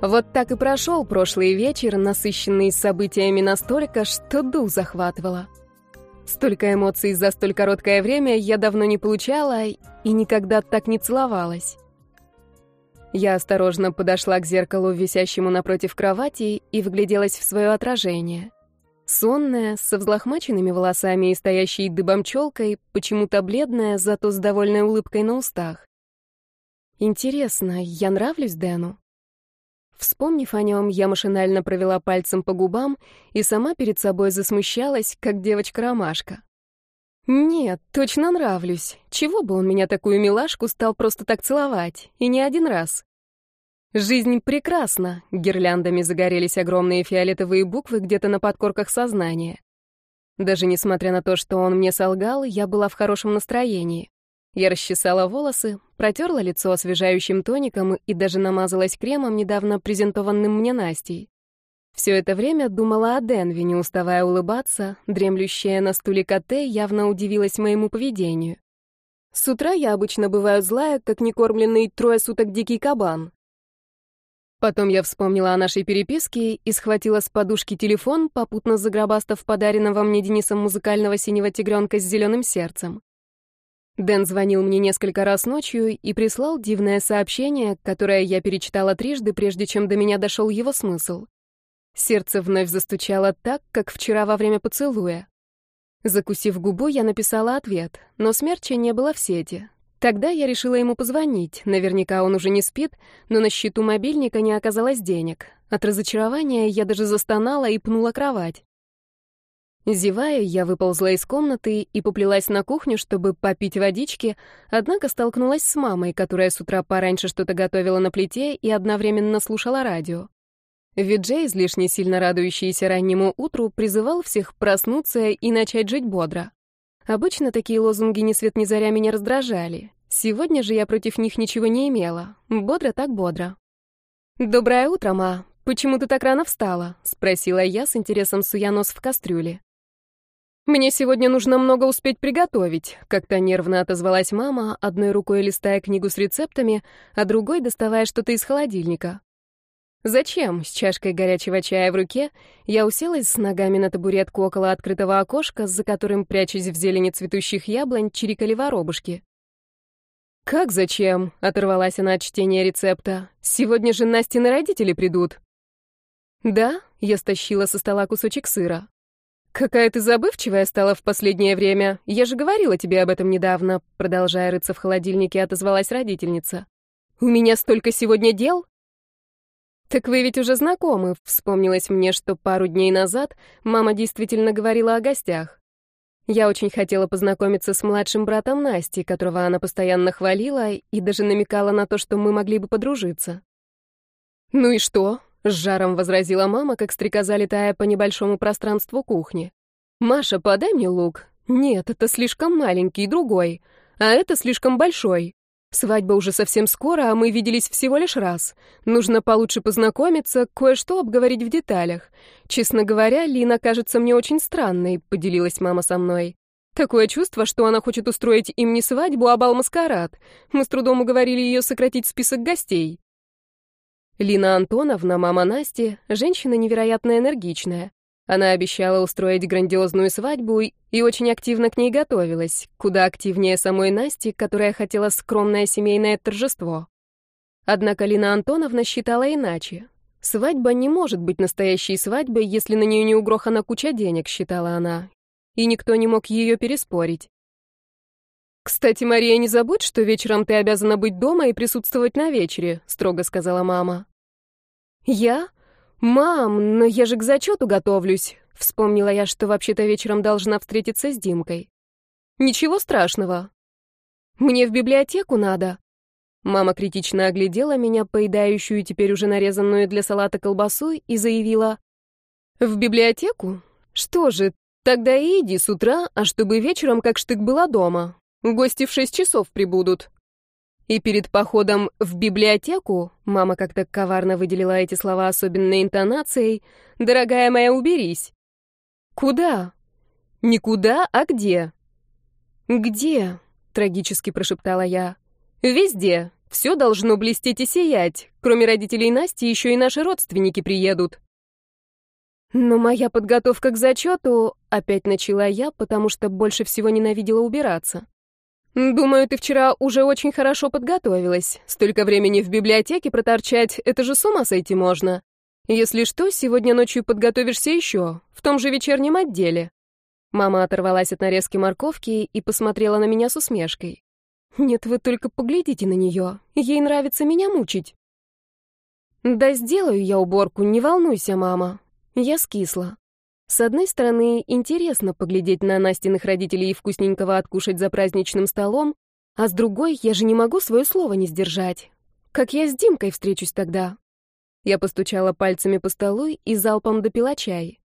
Вот так и прошел прошлый вечер, насыщенный событиями настолько, что дух захватывало. Столько эмоций за столь короткое время я давно не получала и никогда так не целовалась. Я осторожно подошла к зеркалу, висящему напротив кровати, и вгляделась в свое отражение. Сонная, со взлохмаченными волосами и стоящей дыбом челкой, почему-то бледная, зато с довольной улыбкой на устах. Интересно, я нравлюсь Дэну? Вспомнив о нем, я машинально провела пальцем по губам и сама перед собой засмущалась, как девочка-ромашка. Нет, точно нравлюсь. Чего бы он меня такую милашку стал просто так целовать? И не один раз. Жизнь прекрасна. Гирляндами загорелись огромные фиолетовые буквы где-то на подкорках сознания. Даже несмотря на то, что он мне солгал, я была в хорошем настроении. Я расчесала волосы, протерла лицо освежающим тоником и даже намазалась кремом, недавно презентованным мне Настей. Все это время думала о Денви, не уставая улыбаться, дремлющая на стуле КТ явно удивилась моему поведению. С утра я обычно бываю злая, как некормленный трое суток дикий кабан. Потом я вспомнила о нашей переписке и схватила с подушки телефон, попутно загробастав подаренного мне Денисом музыкального синего тигренка с зеленым сердцем. Дэн звонил мне несколько раз ночью и прислал дивное сообщение, которое я перечитала трижды, прежде чем до меня дошел его смысл. Сердце вновь застучало так, как вчера во время поцелуя. Закусив губу, я написала ответ, но смерча не было в сети. Тогда я решила ему позвонить. Наверняка он уже не спит, но на счету мобильника не оказалось денег. От разочарования я даже застонала и пнула кровать. Зевая, я выползла из комнаты и поплелась на кухню, чтобы попить водички, однако столкнулась с мамой, которая с утра пораньше что-то готовила на плите и одновременно слушала радио. Виджей, излишне сильно радующийся раннему утру, призывал всех проснуться и начать жить бодро. Обычно такие лозунги ни свет ни заря меня раздражали. Сегодня же я против них ничего не имела. Бодро так бодро. «Доброе утро, ма. Почему ты так рано встала?» — спросила я с интересом суя нос в кастрюле. «Мне сегодня нужно много успеть приготовить», — как-то нервно отозвалась мама, одной рукой листая книгу с рецептами, а другой доставая что-то из холодильника. «Зачем?» — с чашкой горячего чая в руке я уселась с ногами на табуретку около открытого окошка, за которым, прячась в зелени цветущих яблонь, чирикали воробушки. «Как зачем?» — оторвалась она от чтения рецепта. «Сегодня же Настины родители придут». «Да?» — я стащила со стола кусочек сыра. «Какая ты забывчивая стала в последнее время. Я же говорила тебе об этом недавно», продолжая рыться в холодильнике, отозвалась родительница. «У меня столько сегодня дел». «Так вы ведь уже знакомы», — вспомнилось мне, что пару дней назад мама действительно говорила о гостях. Я очень хотела познакомиться с младшим братом Насти, которого она постоянно хвалила и даже намекала на то, что мы могли бы подружиться. «Ну и что?» С жаром возразила мама, как стрекоза летая по небольшому пространству кухни. «Маша, подай мне лук». «Нет, это слишком маленький, другой. А это слишком большой. Свадьба уже совсем скоро, а мы виделись всего лишь раз. Нужно получше познакомиться, кое-что обговорить в деталях. Честно говоря, Лина кажется мне очень странной», — поделилась мама со мной. Такое чувство, что она хочет устроить им не свадьбу, а бал-маскарад. Мы с трудом уговорили ее сократить список гостей. Лина Антоновна, мама Насти, женщина невероятно энергичная. Она обещала устроить грандиозную свадьбу и очень активно к ней готовилась, куда активнее самой Насти, которая хотела скромное семейное торжество. Однако Лина Антоновна считала иначе. Свадьба не может быть настоящей свадьбой, если на нее не угрохана куча денег, считала она. И никто не мог ее переспорить. «Кстати, Мария, не забудь, что вечером ты обязана быть дома и присутствовать на вечере», — строго сказала мама. «Я? Мам, но я же к зачету готовлюсь!» Вспомнила я, что вообще-то вечером должна встретиться с Димкой. «Ничего страшного. Мне в библиотеку надо». Мама критично оглядела меня, поедающую теперь уже нарезанную для салата колбасу, и заявила. «В библиотеку? Что же, тогда и иди с утра, а чтобы вечером как штык была дома. Гости в шесть часов прибудут». И перед походом в библиотеку, мама как-то коварно выделила эти слова особенной интонацией, «Дорогая моя, уберись». «Куда?» «Никуда, а где?» «Где?» — трагически прошептала я. «Везде. Все должно блестеть и сиять. Кроме родителей Насти, еще и наши родственники приедут. Но моя подготовка к зачету... Опять начала я, потому что больше всего ненавидела убираться. «Думаю, ты вчера уже очень хорошо подготовилась. Столько времени в библиотеке проторчать, это же с ума сойти можно. Если что, сегодня ночью подготовишься еще, в том же вечернем отделе». Мама оторвалась от нарезки морковки и посмотрела на меня с усмешкой. «Нет, вы только поглядите на нее. Ей нравится меня мучить». «Да сделаю я уборку, не волнуйся, мама». Я скисла. С одной стороны, интересно поглядеть на Настиных родителей и вкусненького откушать за праздничным столом, а с другой, я же не могу свое слово не сдержать. Как я с Димкой встречусь тогда? Я постучала пальцами по столу и залпом допила чай.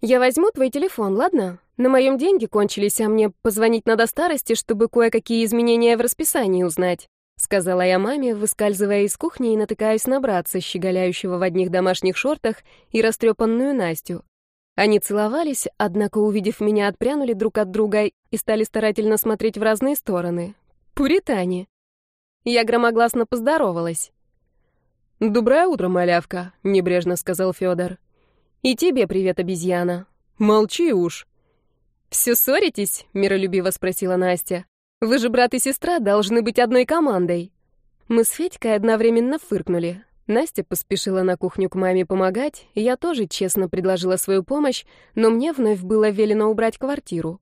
«Я возьму твой телефон, ладно? На моем деньги кончились, а мне позвонить надо старости, чтобы кое-какие изменения в расписании узнать», сказала я маме, выскальзывая из кухни и натыкаясь на братца, щеголяющего в одних домашних шортах, и растрепанную Настю. Они целовались, однако, увидев меня, отпрянули друг от друга и стали старательно смотреть в разные стороны. Пуритане. Я громогласно поздоровалась. «Доброе утро, малявка», — небрежно сказал Федор. «И тебе привет, обезьяна». «Молчи уж». «Все ссоритесь?» — миролюбиво спросила Настя. «Вы же брат и сестра должны быть одной командой». Мы с Федькой одновременно фыркнули. Настя поспешила на кухню к маме помогать, я тоже честно предложила свою помощь, но мне вновь было велено убрать квартиру.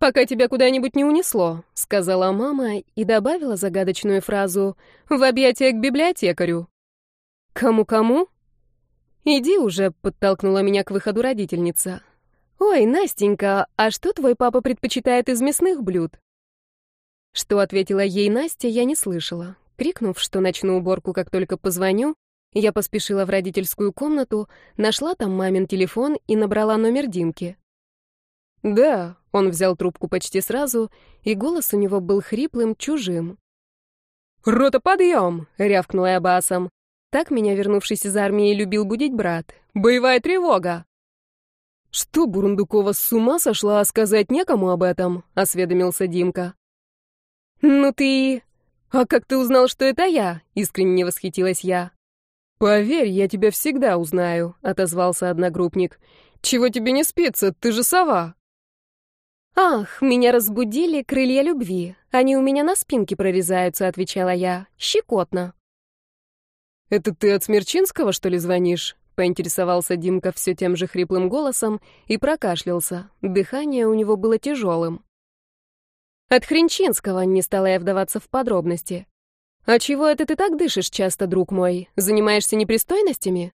«Пока тебя куда-нибудь не унесло», — сказала мама и добавила загадочную фразу «в объятия к библиотекарю». «Кому-кому?» «Иди уже», — подтолкнула меня к выходу родительница. «Ой, Настенька, а что твой папа предпочитает из мясных блюд?» Что ответила ей Настя, я не слышала. Крикнув, что начну уборку, как только позвоню, я поспешила в родительскую комнату, нашла там мамин телефон и набрала номер Димки. «Да», — он взял трубку почти сразу, и голос у него был хриплым, чужим. «Рота, подъем!» — рявкнула я басом. Так меня, вернувшись из армии, любил будить брат. «Боевая тревога!» «Что, Бурундукова с ума сошла, а сказать некому об этом?» — осведомился Димка. «Ну ты...» «А как ты узнал, что это я?» — искренне восхитилась я. «Поверь, я тебя всегда узнаю», — отозвался одногруппник. «Чего тебе не спится? Ты же сова». «Ах, меня разбудили крылья любви. Они у меня на спинке прорезаются», — отвечала я. «Щекотно». «Это ты от Смерчинского, что ли, звонишь?» — поинтересовался Димка все тем же хриплым голосом и прокашлялся. Дыхание у него было тяжелым. От Хренчинского не стала я вдаваться в подробности. А чего это ты так дышишь часто, друг мой? Занимаешься непристойностями?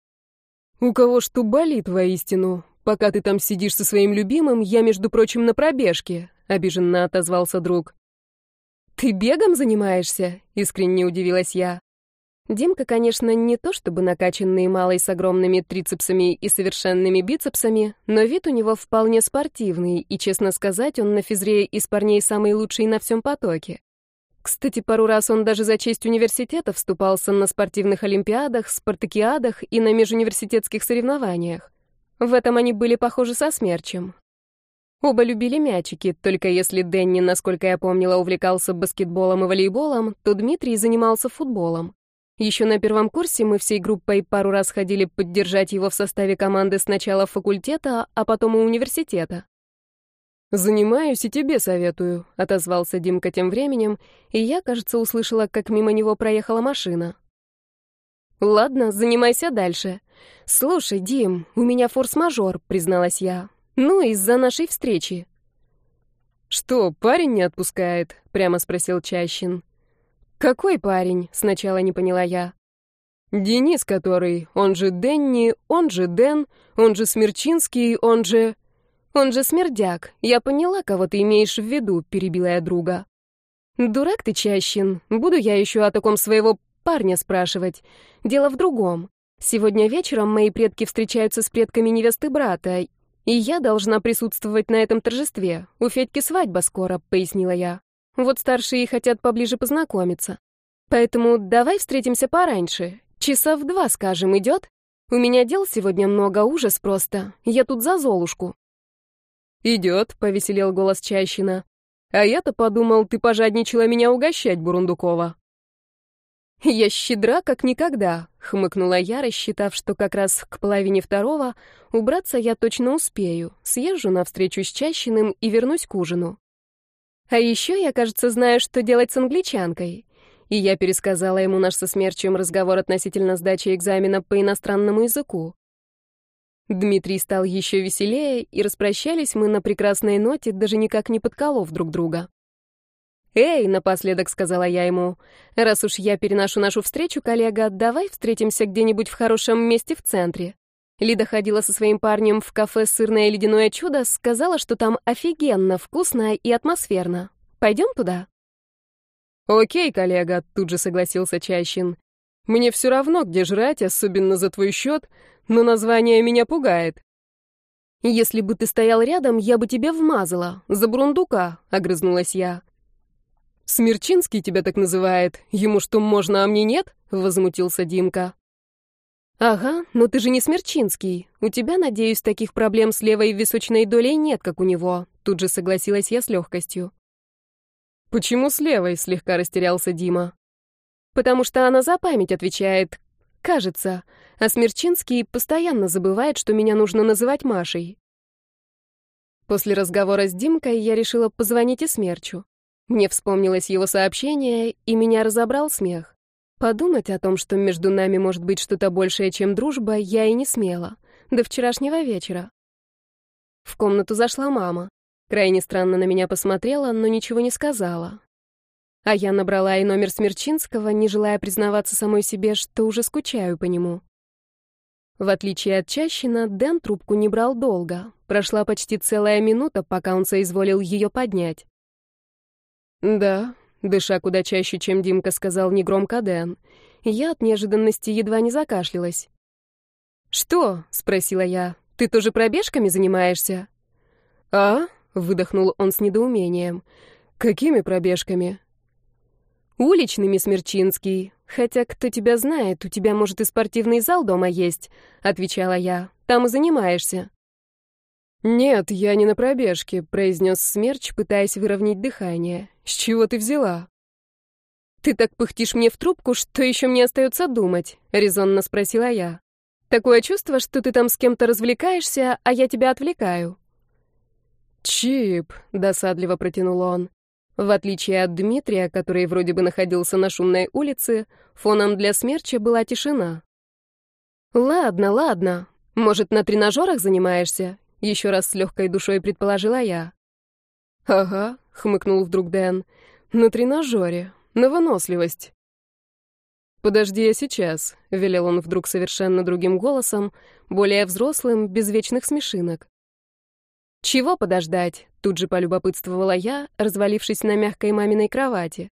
У кого что болит воистину? Пока ты там сидишь со своим любимым, я, между прочим, на пробежке, обиженно отозвался друг. Ты бегом занимаешься? Искренне удивилась я. Димка, конечно, не то чтобы накачанный малый с огромными трицепсами и совершенными бицепсами, но вид у него вполне спортивный, и, честно сказать, он на физре из парней самый лучший на всем потоке. Кстати, пару раз он даже за честь университета вступался на спортивных олимпиадах, спартакиадах и на межуниверситетских соревнованиях. В этом они были похожи со смерчем. Оба любили мячики, только если Дэнни, насколько я помнила, увлекался баскетболом и волейболом, то Дмитрий занимался футболом. Еще на первом курсе мы всей группой пару раз ходили поддержать его в составе команды сначала факультета, а потом и университета. «Занимаюсь и тебе советую», — отозвался Димка тем временем, и я, кажется, услышала, как мимо него проехала машина. «Ладно, занимайся дальше. Слушай, Дим, у меня форс-мажор», — призналась я. «Ну, из-за нашей встречи». «Что, парень не отпускает?» — прямо спросил Чащин. «Какой парень?» — сначала не поняла я. «Денис который, он же Денни, он же Дэн, он же Смерчинский, он же...» «Он же Смердяк. Я поняла, кого ты имеешь в виду», — перебила я друга. «Дурак ты, Чащин. Буду я еще о таком своего парня спрашивать. Дело в другом. Сегодня вечером мои предки встречаются с предками невесты брата, и я должна присутствовать на этом торжестве. У Федьки свадьба скоро», — пояснила я. Вот старшие хотят поближе познакомиться. Поэтому давай встретимся пораньше. Часа в два, скажем, идет? У меня дел сегодня много, ужас просто. Я тут за Золушку». «Идет», — повеселел голос Чащина. «А я-то подумал, ты пожадничала меня угощать, Бурундукова». «Я щедра, как никогда», — хмыкнула я, рассчитав, что как раз к половине второго убраться я точно успею, съезжу навстречу с Чащиным и вернусь к ужину. А еще я, кажется, знаю, что делать с англичанкой. И я пересказала ему наш со смерчем разговор относительно сдачи экзамена по иностранному языку. Дмитрий стал еще веселее, и распрощались мы на прекрасной ноте, даже никак не подколов друг друга. «Эй!» — напоследок сказала я ему. «Раз уж я переношу нашу встречу, коллега, давай встретимся где-нибудь в хорошем месте в центре». Лида ходила со своим парнем в кафе «Сырное ледяное чудо», сказала, что там офигенно, вкусно и атмосферно. Пойдем туда? «Окей, коллега», — тут же согласился Чащин. «Мне все равно, где жрать, особенно за твой счет, но название меня пугает». «Если бы ты стоял рядом, я бы тебе вмазала. За бурундука», — огрызнулась я. «Смерчинский тебя так называет. Ему что, можно, а мне нет?» — возмутился Димка. «Ага, но ты же не Смерчинский. У тебя, надеюсь, таких проблем с левой височной долей нет, как у него», — тут же согласилась я с легкостью. «Почему с левой?» — слегка растерялся Дима. «Потому что она за память отвечает. Кажется. А Смерчинский постоянно забывает, что меня нужно называть Машей». После разговора с Димкой я решила позвонить и Смерчу. Мне вспомнилось его сообщение, и меня разобрал смех. Подумать о том, что между нами может быть что-то большее, чем дружба, я и не смела. До вчерашнего вечера. В комнату зашла мама. Крайне странно на меня посмотрела, но ничего не сказала. А я набрала и номер Смерчинского, не желая признаваться самой себе, что уже скучаю по нему. В отличие от Чащина, Дэн трубку не брал долго. Прошла почти целая минута, пока он соизволил ее поднять. «Да», — дыша куда чаще, чем Димка сказал негромко Дэн. Я от неожиданности едва не закашлялась. «Что?» — спросила я. «Ты тоже пробежками занимаешься?» «А?» — выдохнул он с недоумением. «Какими пробежками?» «Уличными, Смерчинский. Хотя, кто тебя знает, у тебя, может, и спортивный зал дома есть», — отвечала я. «Там и занимаешься». «Нет, я не на пробежке», — произнес Смерч, пытаясь выровнять дыхание. «С чего ты взяла?» «Ты так пыхтишь мне в трубку, что еще мне остается думать?» — резонно спросила я. «Такое чувство, что ты там с кем-то развлекаешься, а я тебя отвлекаю». «Чип», — досадливо протянул он. В отличие от Дмитрия, который вроде бы находился на шумной улице, фоном для смерча была тишина. «Ладно, ладно. Может, на тренажерах занимаешься? Еще раз с легкой душой предположила я. «Ага», — хмыкнул вдруг Дэн, — «на тренажере, на выносливость». «Подожди я сейчас», — велел он вдруг совершенно другим голосом, более взрослым, без вечных смешинок. «Чего подождать?» — тут же полюбопытствовала я, развалившись на мягкой маминой кровати.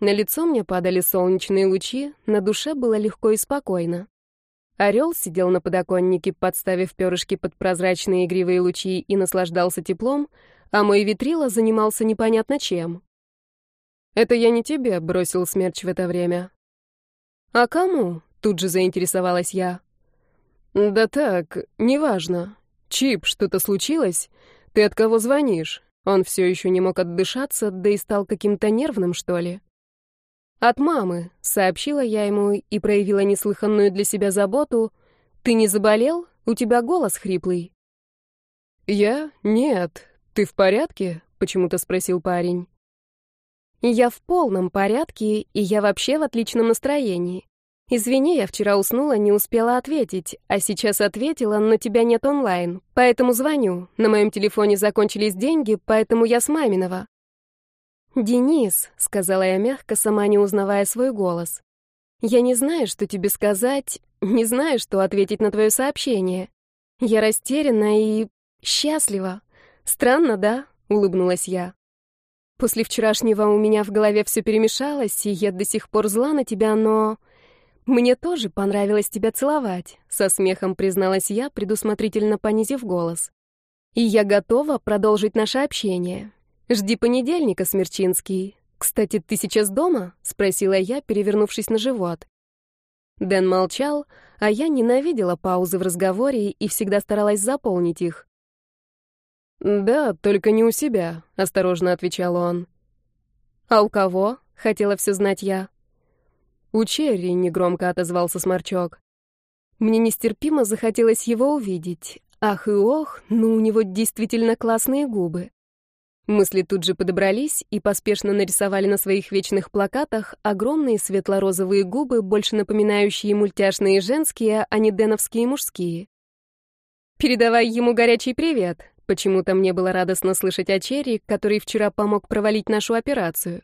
На лицо мне падали солнечные лучи, на душе было легко и спокойно. Орел сидел на подоконнике, подставив перышки под прозрачные игривые лучи и наслаждался теплом, а мой витрила занимался непонятно чем. «Это я не тебе», — бросил смерч в это время. «А кому?» — тут же заинтересовалась я. «Да так, неважно. Чип, что-то случилось? Ты от кого звонишь?» Он все еще не мог отдышаться, да и стал каким-то нервным, что ли. «От мамы», — сообщила я ему и проявила неслыханную для себя заботу. «Ты не заболел? У тебя голос хриплый». «Я? Нет. Ты в порядке?» — почему-то спросил парень. «Я в полном порядке, и я вообще в отличном настроении. Извини, я вчера уснула, не успела ответить, а сейчас ответила, но тебя нет онлайн, поэтому звоню. На моем телефоне закончились деньги, поэтому я с маминого. «Денис», — сказала я мягко, сама не узнавая свой голос, — «я не знаю, что тебе сказать, не знаю, что ответить на твое сообщение. Я растеряна и счастлива. Странно, да?» — улыбнулась я. «После вчерашнего у меня в голове все перемешалось, и я до сих пор зла на тебя, но...» «Мне тоже понравилось тебя целовать», — со смехом призналась я, предусмотрительно понизив голос. «И я готова продолжить наше общение. «Жди понедельника, Смерчинский. Кстати, ты сейчас дома?» — спросила я, перевернувшись на живот. Дэн молчал, а я ненавидела паузы в разговоре и всегда старалась заполнить их. «Да, только не у себя», — осторожно отвечал он. «А у кого?» — хотела все знать я. «У Черри», — негромко отозвался Сморчок. Мне нестерпимо захотелось его увидеть. Ах и ох, ну у него действительно классные губы. Мысли тут же подобрались и поспешно нарисовали на своих вечных плакатах огромные светло-розовые губы, больше напоминающие мультяшные женские, а не деновские мужские. «Передавай ему горячий привет», Почему-то мне было радостно слышать о Черри, который вчера помог провалить нашу операцию.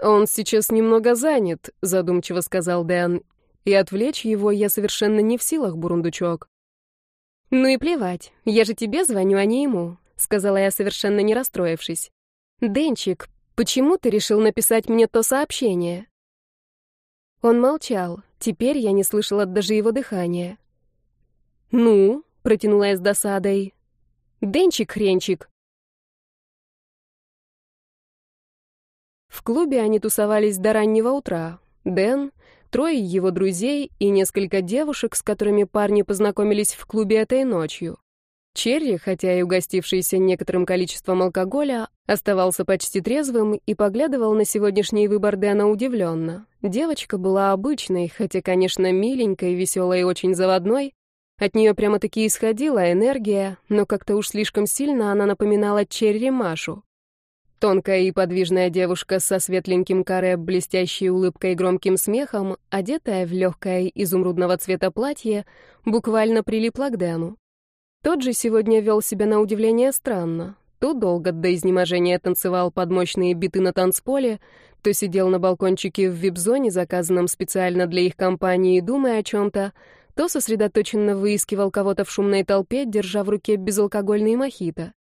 «Он сейчас немного занят», — задумчиво сказал Дэн. «И отвлечь его я совершенно не в силах, бурундучок». «Ну и плевать, я же тебе звоню, а не ему», — сказала я, совершенно не расстроившись. «Денчик, почему ты решил написать мне то сообщение?» Он молчал. Теперь я не слышала даже его дыхания. «Ну?» — протянула я с досадой. «Денчик-хренчик!» В клубе они тусовались до раннего утра. Дэн, трое его друзей и несколько девушек, с которыми парни познакомились в клубе этой ночью. Черри, хотя и угостившийся некоторым количеством алкоголя, оставался почти трезвым и поглядывал на сегодняшний выбор Дэна удивленно. Девочка была обычной, хотя, конечно, миленькой, веселой и очень заводной. От нее прямо-таки исходила энергия, но как-то уж слишком сильно она напоминала Черри Машу. Тонкая и подвижная девушка со светленьким каре, блестящей улыбкой и громким смехом, одетая в легкое изумрудного цвета платье, буквально прилипла к Дэну. Тот же сегодня вел себя на удивление странно. То долго до изнеможения танцевал под мощные биты на танцполе, то сидел на балкончике в вип-зоне, заказанном специально для их компании, думая о чем-то, то сосредоточенно выискивал кого-то в шумной толпе, держа в руке безалкогольный мохито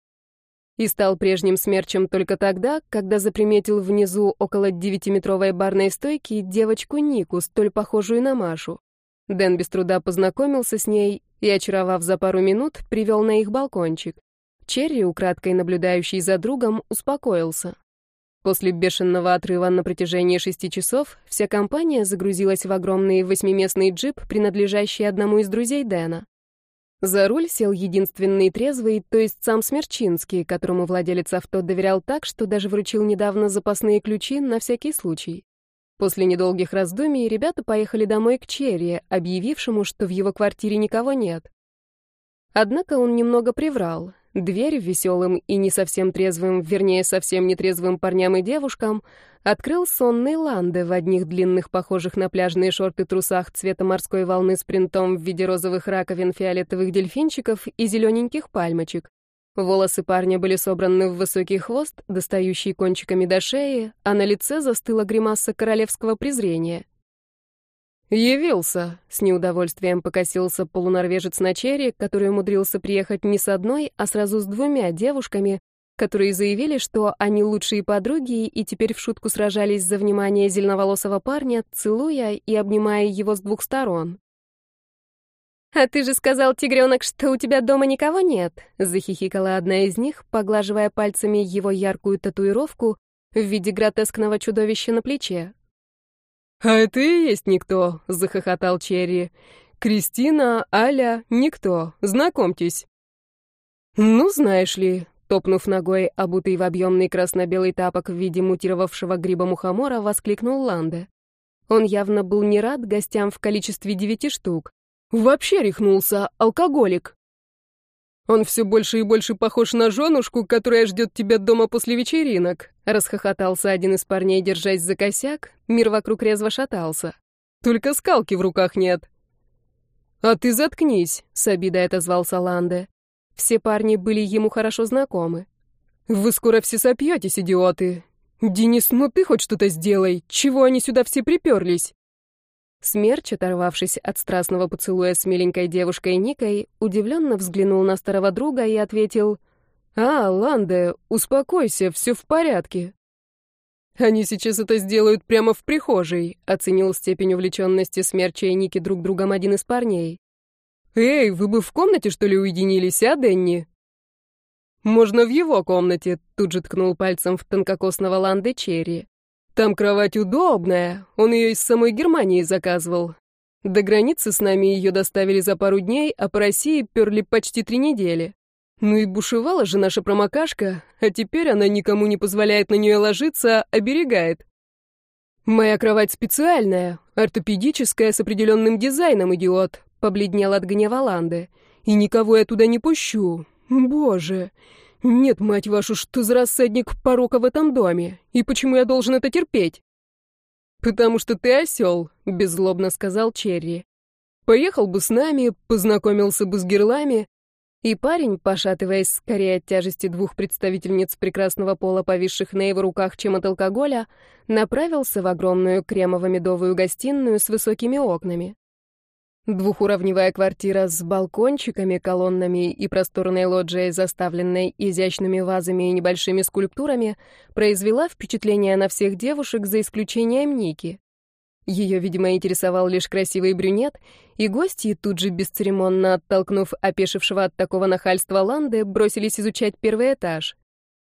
и стал прежним смерчем только тогда, когда заприметил внизу около девятиметровой барной стойки девочку Нику, столь похожую на Машу. Дэн без труда познакомился с ней и, очаровав за пару минут, привел на их балкончик. Черри, украдкой наблюдающий за другом, успокоился. После бешеного отрыва на протяжении шести часов вся компания загрузилась в огромный восьмиместный джип, принадлежащий одному из друзей Дэна. За руль сел единственный трезвый, то есть сам Смерчинский, которому владелец авто доверял так, что даже вручил недавно запасные ключи на всякий случай. После недолгих раздумий ребята поехали домой к Черри, объявившему, что в его квартире никого нет. Однако он немного приврал. Дверь веселым и не совсем трезвым, вернее, совсем нетрезвым парням и девушкам открыл сонный Ланде в одних длинных, похожих на пляжные шорты трусах цвета морской волны с принтом в виде розовых раковин, фиолетовых дельфинчиков и зелененьких пальмочек. Волосы парня были собраны в высокий хвост, достающий кончиками до шеи, а на лице застыла гримаса королевского презрения. «Явился!» — с неудовольствием покосился полунорвежец на черри, который умудрился приехать не с одной, а сразу с двумя девушками, которые заявили, что они лучшие подруги и теперь в шутку сражались за внимание зеленоволосого парня, целуя и обнимая его с двух сторон. «А ты же сказал, тигренок, что у тебя дома никого нет», — захихикала одна из них, поглаживая пальцами его яркую татуировку в виде гротескного чудовища на плече. «А это и есть никто», — захохотал Черри. «Кристина, Аля, никто. Знакомьтесь». «Ну, знаешь ли», — топнув ногой, обутый в объемный красно-белый тапок в виде мутировавшего гриба-мухомора, воскликнул Ланде. Он явно был не рад гостям в количестве девяти штук. «Вообще рехнулся, алкоголик». Он все больше и больше похож на женушку, которая ждет тебя дома после вечеринок. Расхохотался один из парней, держась за косяк. Мир вокруг резво шатался. Только скалки в руках нет. А ты заткнись, с обидой отозвался Ланде. Все парни были ему хорошо знакомы. Вы скоро все сопьетесь, идиоты. Денис, ну ты хоть что-то сделай. Чего они сюда все приперлись? Смерч, оторвавшись от страстного поцелуя с миленькой девушкой Никой, удивленно взглянул на старого друга и ответил, «А, Ланде, успокойся, все в порядке». «Они сейчас это сделают прямо в прихожей», — оценил степень увлеченности Смерча и Ники друг другом один из парней. «Эй, вы бы в комнате, что ли, уединились, а, Денни?» «Можно в его комнате», — тут же ткнул пальцем в тонкокосного Ланде Черри. Там кровать удобная, он ее из самой Германии заказывал. До границы с нами ее доставили за пару дней, а по России перли почти три недели. Ну и бушевала же наша промокашка, а теперь она никому не позволяет на нее ложиться, а оберегает. «Моя кровать специальная, ортопедическая, с определенным дизайном, идиот», — побледнел от гнева Ланды. «И никого я туда не пущу. Боже! Нет, мать вашу, что за рассадник порока в этом доме? И почему я должен это терпеть?» «Потому что ты осел», — беззлобно сказал Черри. «Поехал бы с нами, познакомился бы с герлами, и парень, пошатываясь скорее от тяжести двух представительниц прекрасного пола, повисших на его руках, чем от алкоголя, направился в огромную кремово-медовую гостиную с высокими окнами. Двухуровневая квартира с балкончиками, колоннами и просторной лоджией, заставленной изящными вазами и небольшими скульптурами, произвела впечатление на всех девушек, за исключением Ники. Ее, видимо, интересовал лишь красивый брюнет, и гости, тут же бесцеремонно оттолкнув опешившего от такого нахальства Ланды, бросились изучать первый этаж.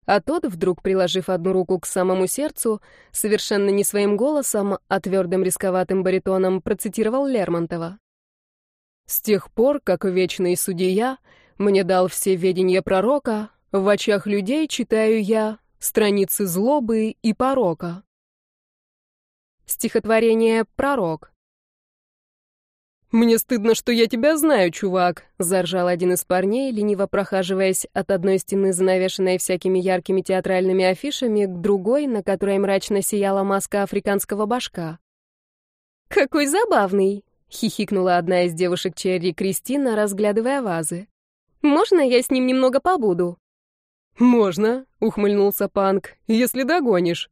А тот, вдруг приложив одну руку к самому сердцу, совершенно не своим голосом, а твердым рисковатым баритоном процитировал Лермонтова. «С тех пор, как вечный судья мне дал все ведения пророка, в очах людей читаю я страницы злобы и порока». Стихотворение «Пророк». «Мне стыдно, что я тебя знаю, чувак», — заржал один из парней, лениво прохаживаясь от одной стены, занавешенной всякими яркими театральными афишами, к другой, на которой мрачно сияла маска африканского башка. «Какой забавный!» — хихикнула одна из девушек Черри Кристина, разглядывая вазы. «Можно я с ним немного побуду?» «Можно», — ухмыльнулся Панк, — «если догонишь».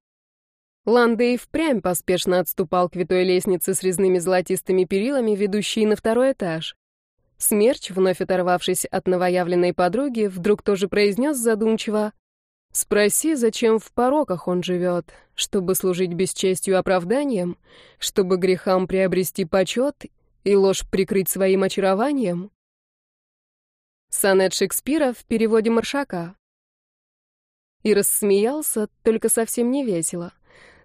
Ланда и впрямь поспешно отступал к витой лестнице с резными золотистыми перилами, ведущей на второй этаж. Смерч, вновь оторвавшись от новоявленной подруги, вдруг тоже произнес задумчиво «Спроси, зачем в пороках он живет, чтобы служить бесчестью оправданием, чтобы грехам приобрести почет и ложь прикрыть своим очарованием?» Сонет Шекспира в переводе Маршака. И рассмеялся, только совсем не весело.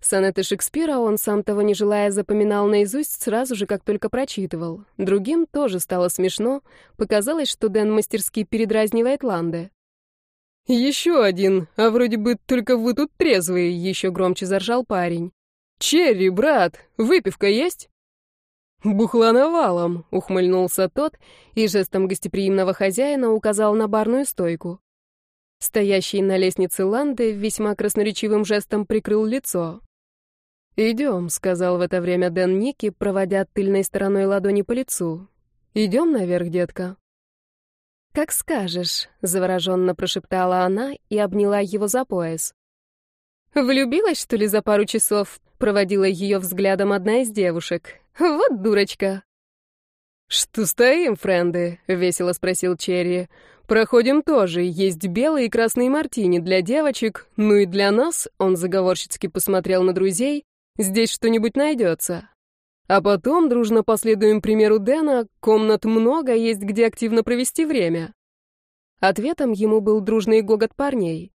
Сонеты Шекспира он, сам того не желая, запоминал наизусть сразу же, как только прочитывал. Другим тоже стало смешно. Показалось, что Дэн мастерски передразнивает Ланде. «Еще один, а вроде бы только вы тут трезвые», — еще громче заржал парень. «Черри, брат, выпивка есть?» «Бухла навалом», — ухмыльнулся тот и жестом гостеприимного хозяина указал на барную стойку. Стоящий на лестнице Ланды весьма красноречивым жестом прикрыл лицо. «Идем», — сказал в это время Дэн Ники, проводя тыльной стороной ладони по лицу. «Идем наверх, детка». «Как скажешь», — завороженно прошептала она и обняла его за пояс. «Влюбилась, что ли, за пару часов?» — проводила ее взглядом одна из девушек. «Вот дурочка». «Что стоим, френды?» — весело спросил Черри. «Проходим тоже. Есть белый и красный мартини для девочек, ну и для нас», — он заговорщицки посмотрел на друзей, Здесь что-нибудь найдется. А потом дружно последуем примеру Дэна, комнат много, есть где активно провести время. Ответом ему был дружный гогот парней.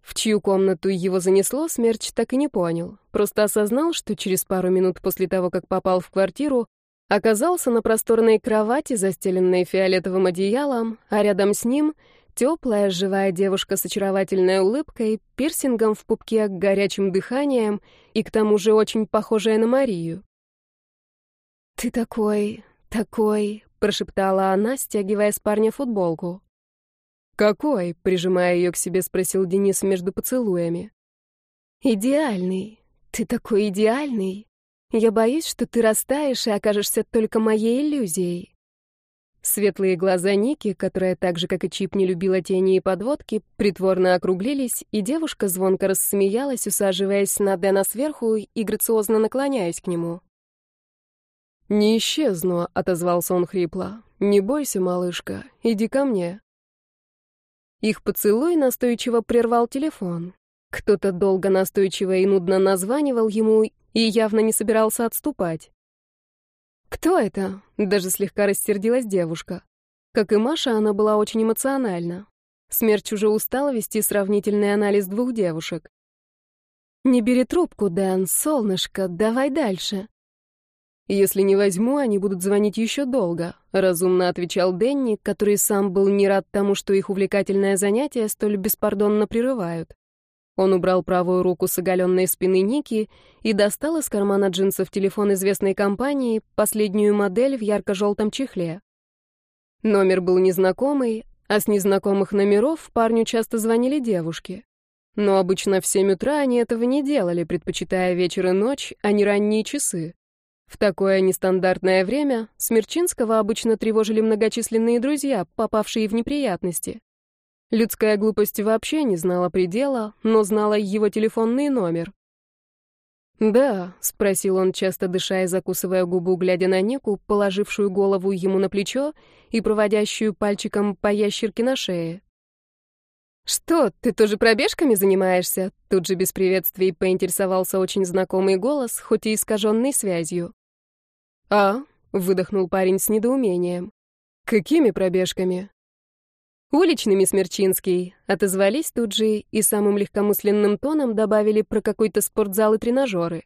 В чью комнату его занесло, Смерч так и не понял. Просто осознал, что через пару минут после того, как попал в квартиру, оказался на просторной кровати, застеленной фиолетовым одеялом, а рядом с ним — Теплая, живая девушка с очаровательной улыбкой, пирсингом в пупке, горячим дыханием и к тому же очень похожая на Марию. «Ты такой, такой», — прошептала она, стягивая с парня футболку. «Какой?» — прижимая ее к себе, спросил Денис между поцелуями. «Идеальный. Ты такой идеальный. Я боюсь, что ты растаешь и окажешься только моей иллюзией. Светлые глаза Ники, которая так же, как и Чип, не любила тени и подводки, притворно округлились, и девушка звонко рассмеялась, усаживаясь на Дэна сверху и грациозно наклоняясь к нему. «Не исчезну», — отозвался он хрипло. «Не бойся, малышка, иди ко мне». Их поцелуй настойчиво прервал телефон. Кто-то долго настойчиво и нудно названивал ему и явно не собирался отступать. «Кто это?» — даже слегка рассердилась девушка. Как и Маша, она была очень эмоциональна. Смерч уже устала вести сравнительный анализ двух девушек. «Не бери трубку, Дэн, солнышко, давай дальше». «Если не возьму, они будут звонить еще долго», — разумно отвечал Дэнни, который сам был не рад тому, что их увлекательное занятие столь беспардонно прерывают. Он убрал правую руку с оголенной спины Ники и достал из кармана джинсов телефон известной компании, последнюю модель в ярко-желтом чехле. Номер был незнакомый, а с незнакомых номеров парню часто звонили девушки. Но обычно в 7 утра они этого не делали, предпочитая вечер и ночь, а не ранние часы. В такое нестандартное время Смерчинского обычно тревожили многочисленные друзья, попавшие в неприятности. Людская глупость вообще не знала предела, но знала его телефонный номер. «Да», — спросил он, часто дыша и закусывая губу, глядя на Нику, положившую голову ему на плечо и проводящую пальчиком по ящерке на шее. «Что, ты тоже пробежками занимаешься?» Тут же без приветствий поинтересовался очень знакомый голос, хоть и искаженный связью. «А?» — выдохнул парень с недоумением. «Какими пробежками?» «Уличными, Смерчинский», — отозвались тут же и самым легкомысленным тоном добавили про какой-то спортзал и тренажеры.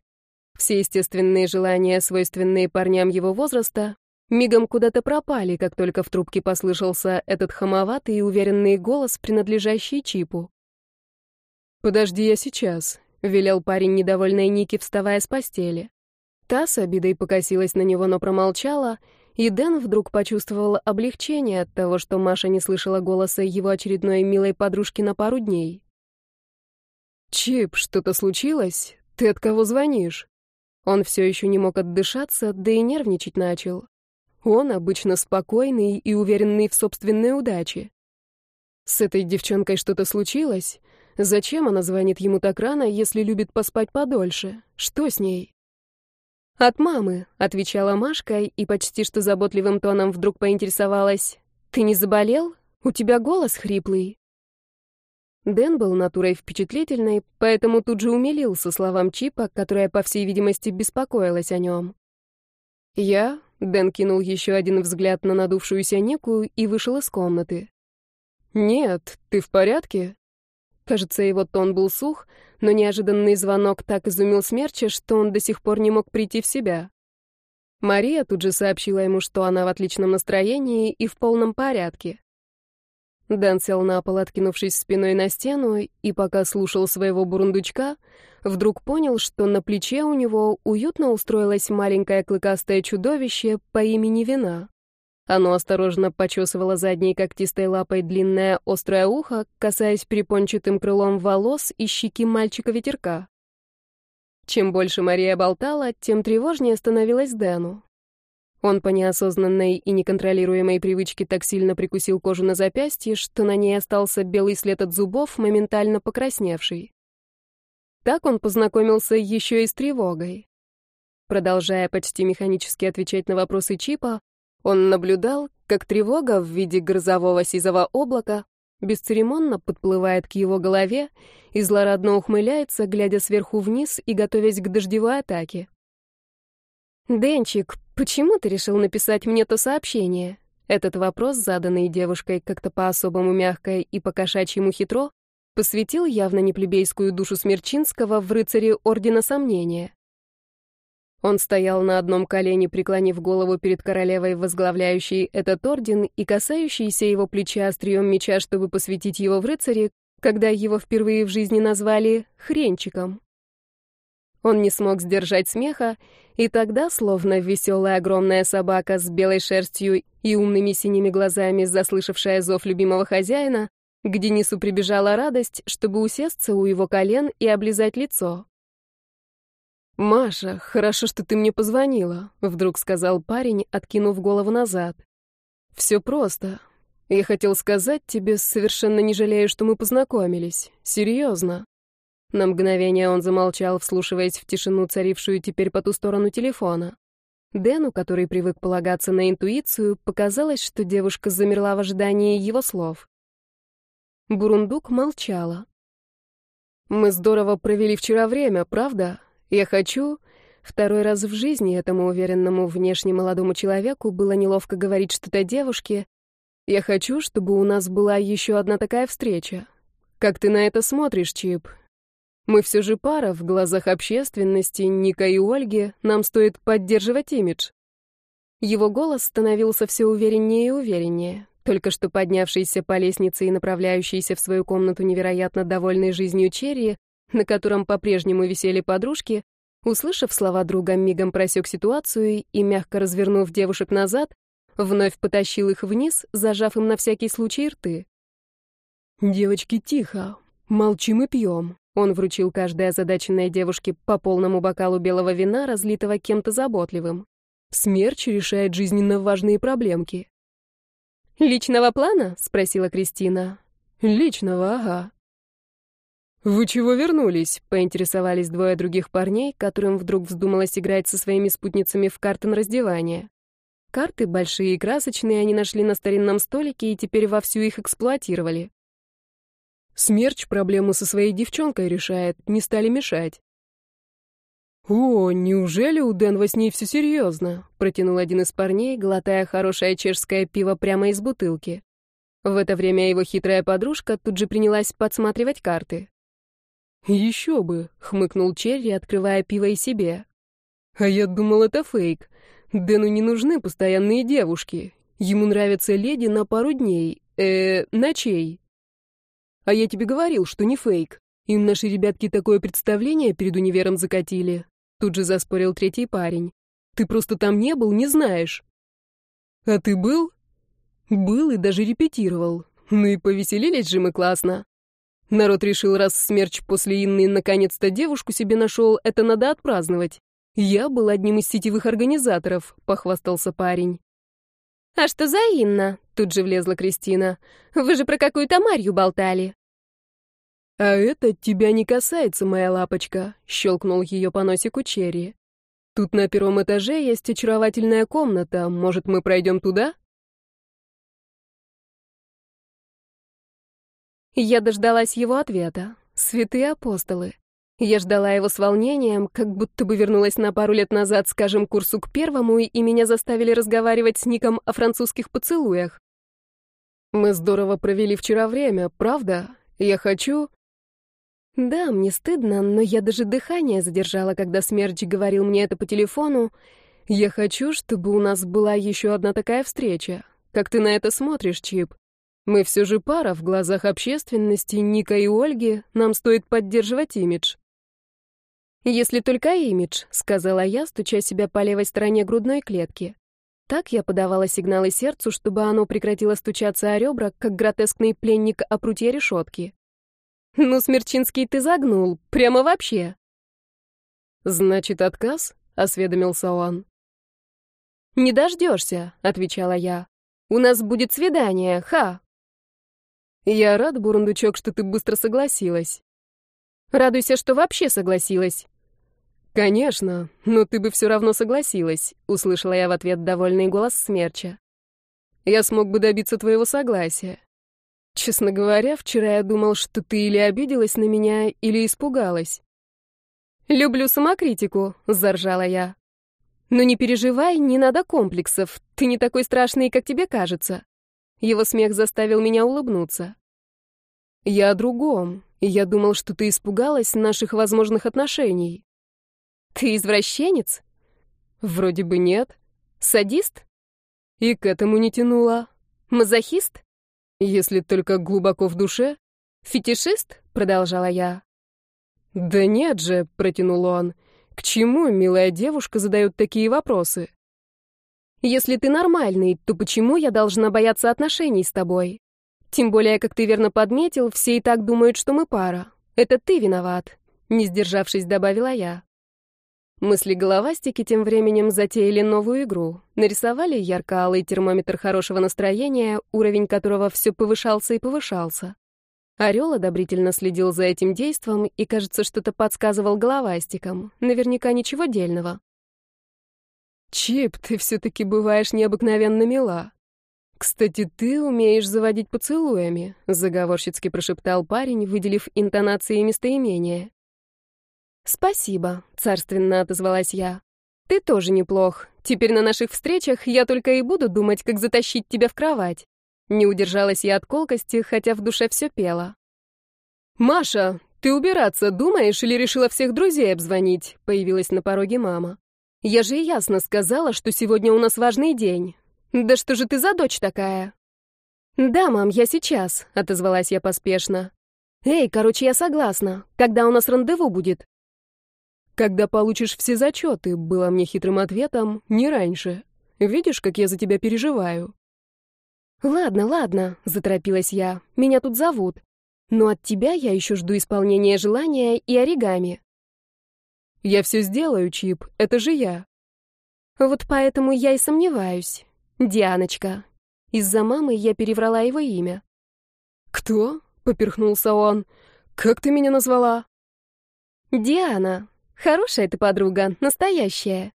Все естественные желания, свойственные парням его возраста, мигом куда-то пропали, как только в трубке послышался этот хамоватый и уверенный голос, принадлежащий Чипу. «Подожди, я сейчас», — велел парень недовольной Ники, вставая с постели. Та с обидой покосилась на него, но промолчала — и Дэн вдруг почувствовал облегчение от того, что Маша не слышала голоса его очередной милой подружки на пару дней. «Чип, что-то случилось? Ты от кого звонишь?» Он все еще не мог отдышаться, да и нервничать начал. Он обычно спокойный и уверенный в собственной удаче. С этой девчонкой что-то случилось? Зачем она звонит ему так рано, если любит поспать подольше? Что с ней? «От мамы», — отвечала Машка и почти что заботливым тоном вдруг поинтересовалась. «Ты не заболел? У тебя голос хриплый». Дэн был натурой впечатлительной, поэтому тут же умилился словам Чипа, которая, по всей видимости, беспокоилась о нем. «Я?» — Дэн кинул еще один взгляд на надувшуюся Нику и вышел из комнаты. «Нет, ты в порядке?» Кажется, его тон был сух, но неожиданный звонок так изумил Смерча, что он до сих пор не мог прийти в себя. Мария тут же сообщила ему, что она в отличном настроении и в полном порядке. Дэн сел на пол, откинувшись спиной на стену, и пока слушал своего бурундучка, вдруг понял, что на плече у него уютно устроилось маленькое клыкастое чудовище по имени Вина. Оно осторожно почесывало задней когтистой лапой длинное острое ухо, касаясь перепончатым крылом волос и щеки мальчика-ветерка. Чем больше Мария болтала, тем тревожнее становилась Дэну. Он по неосознанной и неконтролируемой привычке так сильно прикусил кожу на запястье, что на ней остался белый след от зубов, моментально покрасневший. Так он познакомился еще и с тревогой. Продолжая почти механически отвечать на вопросы Чипа, он наблюдал, как тревога в виде грозового сизого облака бесцеремонно подплывает к его голове и злорадно ухмыляется, глядя сверху вниз и готовясь к дождевой атаке. «Денчик, почему ты решил написать мне то сообщение?» Этот вопрос, заданный девушкой как-то по-особому мягкой и по-кошачьему хитро, посвятил явно не плебейскую душу Смерчинского в рыцаре Ордена Сомнения. Он стоял на одном колене, преклонив голову перед королевой, возглавляющей этот орден и касающейся его плеча острием меча, чтобы посвятить его в рыцаре, когда его впервые в жизни назвали «хренчиком». Он не смог сдержать смеха, и тогда, словно веселая огромная собака с белой шерстью и умными синими глазами, заслышавшая зов любимого хозяина, к Денису прибежала радость, чтобы усесться у его колен и облизать лицо. «Маша, хорошо, что ты мне позвонила», — вдруг сказал парень, откинув голову назад. «Все просто. Я хотел сказать тебе, совершенно не жалею, что мы познакомились. Серьезно». На мгновение он замолчал, вслушиваясь в тишину, царившую теперь по ту сторону телефона. Дэну, который привык полагаться на интуицию, показалось, что девушка замерла в ожидании его слов. Бурундук молчала. «Мы здорово провели вчера время, правда?» Я хочу... Второй раз в жизни этому уверенному внешне молодому человеку было неловко говорить что-то девушке. Я хочу, чтобы у нас была еще одна такая встреча. Как ты на это смотришь, Чип? Мы все же пара, в глазах общественности, Ника и Ольги, нам стоит поддерживать имидж. Его голос становился все увереннее и увереннее. только что поднявшийся по лестнице и направляющийся в свою комнату невероятно довольной жизнью Черри, на котором по-прежнему висели подружки, услышав слова друга, мигом просек ситуацию и, мягко развернув девушек назад, вновь потащил их вниз, зажав им на всякий случай рты. «Девочки, тихо. Молчим и пьем». Он вручил каждой озадаченной девушке по полному бокалу белого вина, разлитого кем-то заботливым. Смерч решает жизненно важные проблемки. «Личного плана?» — спросила Кристина. «Личного, ага». «Вы чего вернулись?» — поинтересовались двое других парней, которым вдруг вздумалось играть со своими спутницами в карты на раздевание. Карты, большие и красочные, они нашли на старинном столике и теперь вовсю их эксплуатировали. Смерч проблему со своей девчонкой решает, не стали мешать. «О, неужели у Денва с ней все серьезно?» — протянул один из парней, глотая хорошее чешское пиво прямо из бутылки. В это время его хитрая подружка тут же принялась подсматривать карты. «Еще бы!» — хмыкнул Черри, открывая пиво и себе. «А я думал, это фейк. Дэну не нужны постоянные девушки. Ему нравятся леди на пару дней, э, ночей. А я тебе говорил, что не фейк. Им наши ребятки такое представление перед универом закатили. Тут же заспорил третий парень. Ты просто там не был, не знаешь. А ты был? Был и даже репетировал. Ну и повеселились же мы классно. Народ решил, раз смерч после Инны наконец-то девушку себе нашел, это надо отпраздновать. Я был одним из сетевых организаторов, похвастался парень. «А что за Инна?» — тут же влезла Кристина. «Вы же про какую-то Марью болтали». «А это тебя не касается, моя лапочка», — щелкнул ее по носику Черри. «Тут на первом этаже есть очаровательная комната. Может, мы пройдем туда?» Я дождалась его ответа. Святые апостолы. Я ждала его с волнением, как будто бы вернулась на пару лет назад, скажем, курсу к первому, и меня заставили разговаривать с Ником о французских поцелуях. «Мы здорово провели вчера время, правда? Я хочу...» Да, мне стыдно, но я даже дыхание задержала, когда Смерч говорил мне это по телефону. Я хочу, чтобы у нас была еще одна такая встреча. Как ты на это смотришь, Чип? Мы все же пара в глазах общественности, Ника и Ольги, нам стоит поддерживать имидж. «Если только имидж», — сказала я, стуча себя по левой стороне грудной клетки. Так я подавала сигналы сердцу, чтобы оно прекратило стучаться о ребра, как гротескный пленник о прутье решетки. Ну, Смерчинский, ты загнул. Прямо вообще. Значит, отказ? Осведомился он. Не дождешься, отвечала я. У нас будет свидание, ха. Я рад, Бурундучок, что ты быстро согласилась. Радуйся, что вообще согласилась. Конечно, но ты бы все равно согласилась, услышала я в ответ довольный голос Смерча. Я смог бы добиться твоего согласия. Честно говоря, вчера я думал, что ты или обиделась на меня, или испугалась. «Люблю самокритику», — заржала я. «Но не переживай, не надо комплексов. Ты не такой страшный, как тебе кажется». Его смех заставил меня улыбнуться. «Я о другом. Я думал, что ты испугалась наших возможных отношений». «Ты извращенец?» «Вроде бы нет». «Садист?» «И к этому не тянула». «Мазохист?» Если только глубоко в душе. Фетишист? Продолжала я. Да нет же, протянул он. К чему милая девушка задает такие вопросы? Если ты нормальный, то почему я должна бояться отношений с тобой? Тем более, как ты верно подметил, все и так думают, что мы пара. Это ты виноват, не сдержавшись, добавила я. Мысли головастики тем временем затеяли новую игру. Нарисовали ярко-алый термометр хорошего настроения, уровень которого все повышался и повышался. Орел одобрительно следил за этим действом и, кажется, что-то подсказывал головастикам. Наверняка ничего дельного. «Чип, ты все-таки бываешь необыкновенно мила. Кстати, ты умеешь заводить поцелуями», — заговорщицки прошептал парень, выделив интонации местоимения. «Спасибо», — царственно отозвалась я. «Ты тоже неплох. Теперь на наших встречах я только и буду думать, как затащить тебя в кровать». Не удержалась я от колкости, хотя в душе все пело. «Маша, ты убираться думаешь или решила всех друзей обзвонить?» — появилась на пороге мама. «Я же ясно сказала, что сегодня у нас важный день. Да что же ты за дочь такая?» «Да, мам, я сейчас», — отозвалась я поспешно. «Эй, короче, я согласна. Когда у нас рандеву будет?» «Когда получишь все зачеты», — было мне хитрым ответом, не раньше. Видишь, как я за тебя переживаю?» «Ладно, ладно», — заторопилась я. «Меня тут зовут. Но от тебя я еще жду исполнения желания и оригами». «Я все сделаю, Чип. Это же я». «Вот поэтому я и сомневаюсь. Дианочка. Из-за мамы я переврала его имя». «Кто?» — поперхнулся он. «Как ты меня назвала?» «Диана. Хорошая ты подруга, настоящая».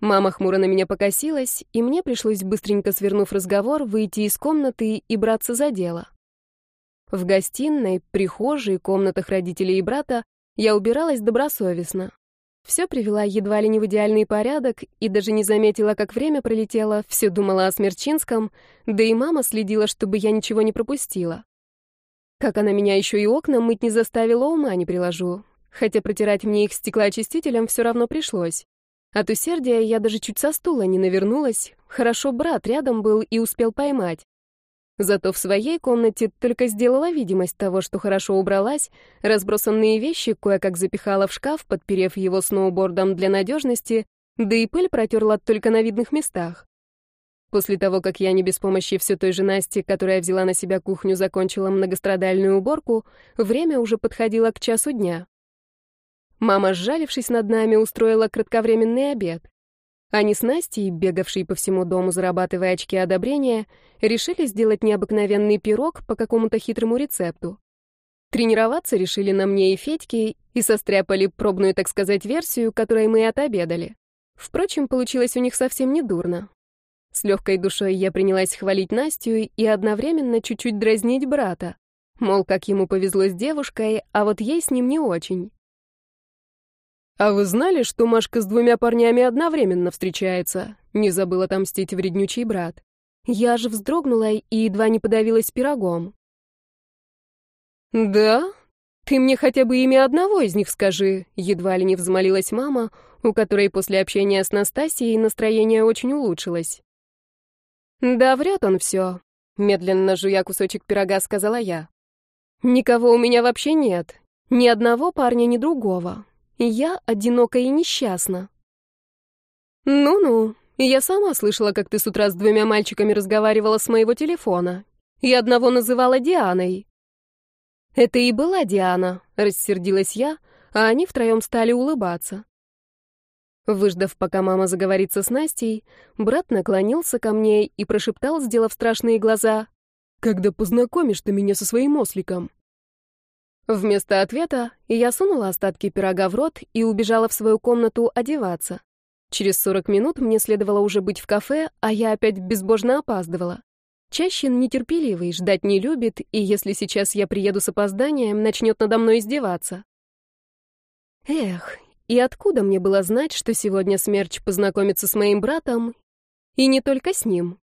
Мама хмуро на меня покосилась, и мне пришлось, быстренько свернув разговор, выйти из комнаты и браться за дело. В гостиной, прихожей, комнатах родителей и брата я убиралась добросовестно. Все привела едва ли не в идеальный порядок и даже не заметила, как время пролетело, все думала о Смерчинском, да и мама следила, чтобы я ничего не пропустила. Как она меня еще и окна мыть не заставила, ума не приложу, хотя протирать мне их стеклоочистителем все равно пришлось. От усердия я даже чуть со стула не навернулась. Хорошо брат рядом был и успел поймать. Зато в своей комнате только сделала видимость того, что хорошо убралась, разбросанные вещи кое-как запихала в шкаф, подперев его сноубордом для надежности, да и пыль протерла только на видных местах. После того, как я не без помощи все той же Насти, которая взяла на себя кухню, закончила многострадальную уборку, время уже подходило к часу дня. Мама, сжалившись над нами, устроила кратковременный обед. Они с Настей, бегавшие по всему дому, зарабатывая очки одобрения, решили сделать необыкновенный пирог по какому-то хитрому рецепту. Тренироваться решили на мне и Федьке и состряпали пробную, так сказать, версию, которой мы отобедали. Впрочем, получилось у них совсем не дурно. С легкой душой я принялась хвалить Настю и одновременно чуть-чуть дразнить брата. Мол, как ему повезло с девушкой, а вот ей с ним не очень. «А вы знали, что Машка с двумя парнями одновременно встречается?» Не забыл отомстить вреднючий брат. Я же вздрогнула и едва не подавилась пирогом. «Да? Ты мне хотя бы имя одного из них скажи», едва ли не взмолилась мама, у которой после общения с Настасией настроение очень улучшилось. «Да врет он все», — медленно жуя кусочек пирога сказала я. «Никого у меня вообще нет. Ни одного парня, ни другого. Я одинока и несчастна. Ну-ну, я сама слышала, как ты с утра с двумя мальчиками разговаривала с моего телефона. И одного называла Дианой. Это и была Диана, рассердилась я, а они втроем стали улыбаться. Выждав, пока мама заговорится с Настей, брат наклонился ко мне и прошептал, сделав страшные глаза. «Когда познакомишь ты меня со своим осликом?» Вместо ответа я сунула остатки пирога в рот и убежала в свою комнату одеваться. Через 40 минут мне следовало уже быть в кафе, а я опять безбожно опаздывала. Чащин нетерпеливый, ждать не любит, и если сейчас я приеду с опозданием, начнет надо мной издеваться. Эх, и откуда мне было знать, что сегодня Смерч познакомится с моим братом, и не только с ним?